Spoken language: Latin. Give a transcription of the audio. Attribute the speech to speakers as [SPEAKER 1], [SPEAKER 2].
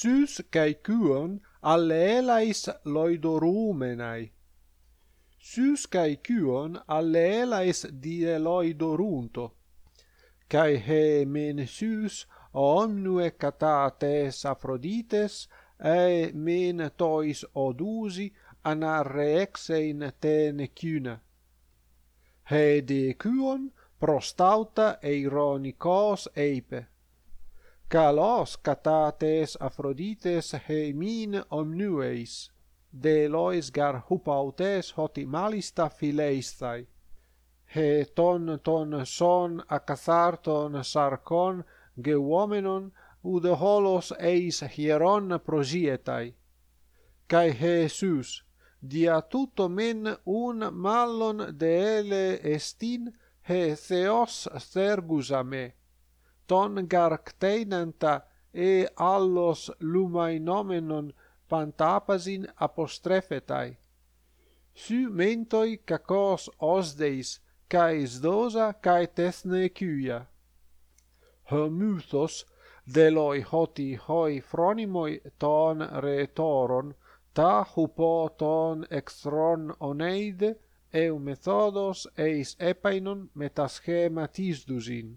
[SPEAKER 1] sus caecion allelais loidorumenai. Sus caecion allelais die loidorunto, he men sus omnue catates Aphrodites, e men tois odusi anarreexein ten cuna. He de kuon prostauta eironikos eipe. Kalos catates Aphrodites heimin omnueis, delois gar hupautes hoti malista phileistai. He ton ton son acatharton sarcon geuomenon ude holos eis hieron prosietai. kai Hesus, dia tutto men un mallon de ele estin, he theos thergus ton garcteinanta e allos lumainomenon pantapasin apostrefetai. Sy mentoi kakos osdeis, kai sdosa kai tesnekyia. Her mythos deloi hoti hoi phronimoi ton retoron, ta hupo ton extron oneide, eu methodos eis epainon metaschematisdusin.